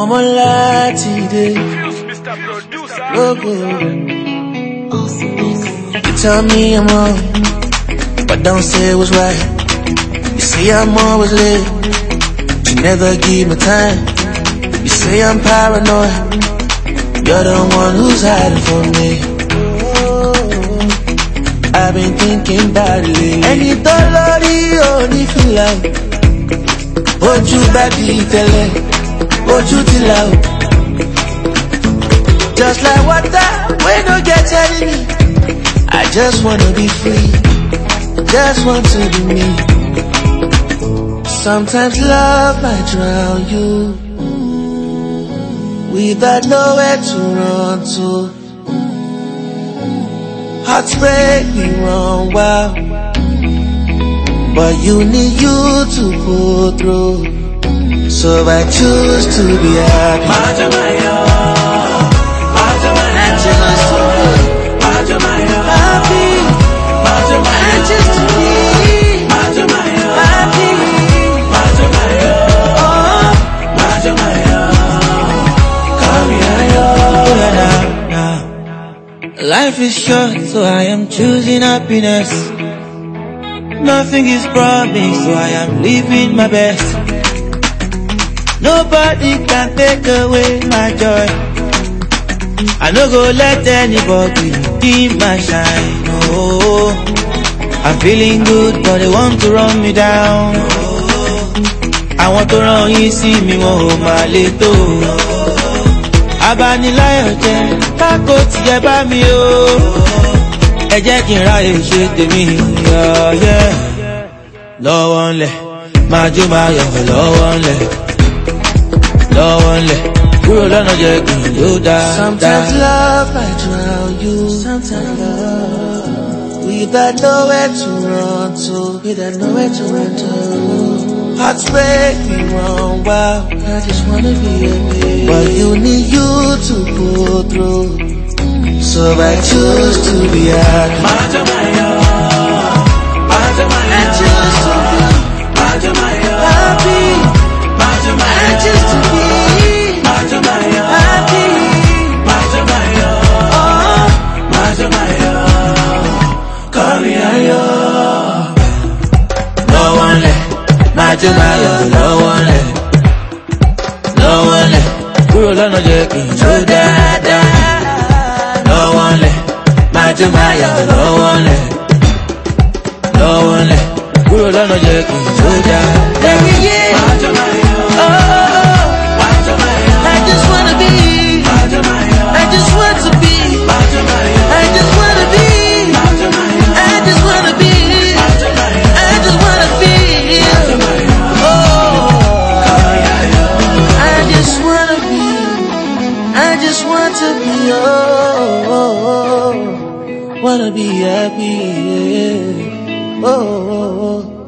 ọmọ láti dé lógo. You tell me I'm wrong, but don't say it was right. You say I'm always late, but you never give me time. You say I'm paranoid, you're the one who's hiding from me. I've been thinking about it lately. Ẹni tó lórí òní fìlà ojú bá di tẹ́lẹ̀, ojú ti là o. Just like water, we no get enemy. I just wanna be free, just want to be me. Sometimes love might drown you, without nowhere to run to. Hearts break me wrong, wow. But you need you to pull through. So I choose to be happy. Happy. I choose to be happy. Oh, call me higher now. Life is short, so I am choosing happiness. Nothing is promised, so I am living my best. Nobody can take away my joy. I no go let anybody dim my shine. Oh, I'm feeling good, but they want to run me down. Àwọn tó rán yín sí mi wọn ò máa lè tó. Abániláyọ̀ jẹ́ kákó tiẹ̀ bá mi o. Ẹ jẹ́ kí n ráyè ṣe tèmi yọ̀ọ́yẹ́. Lọ́wọ́ ńlẹ̀, máa jó máa yọ̀ lọ́wọ́ ńlẹ̀. Lọ́wọ́ ńlẹ̀, kúrò lọ́nà jẹ́ kí n ló dáadáa. Sometimes love might drown you. Sometimes love. Without nowhere to run to. Without nowhere to run to. Hearts break me wrong, wow. I just wanna be a baby. But you need you to pull through. So I choose to be happy. Jó máa yọ̀ lọ́wọ́ ńlẹ̀. Lọ́wọ́ ńlẹ̀, kúrò lọ́nà jẹ́ kí n jó dáadáa. Lọ́wọ́ ńlẹ̀, máa jó máa yọ̀ lọ́wọ́ ńlẹ̀. Lọ́wọ́ ńlẹ̀, kúrò lọ́nà jẹ́ kí n jó dáadáa. Oh, wanna be happy. Yeah. Oh.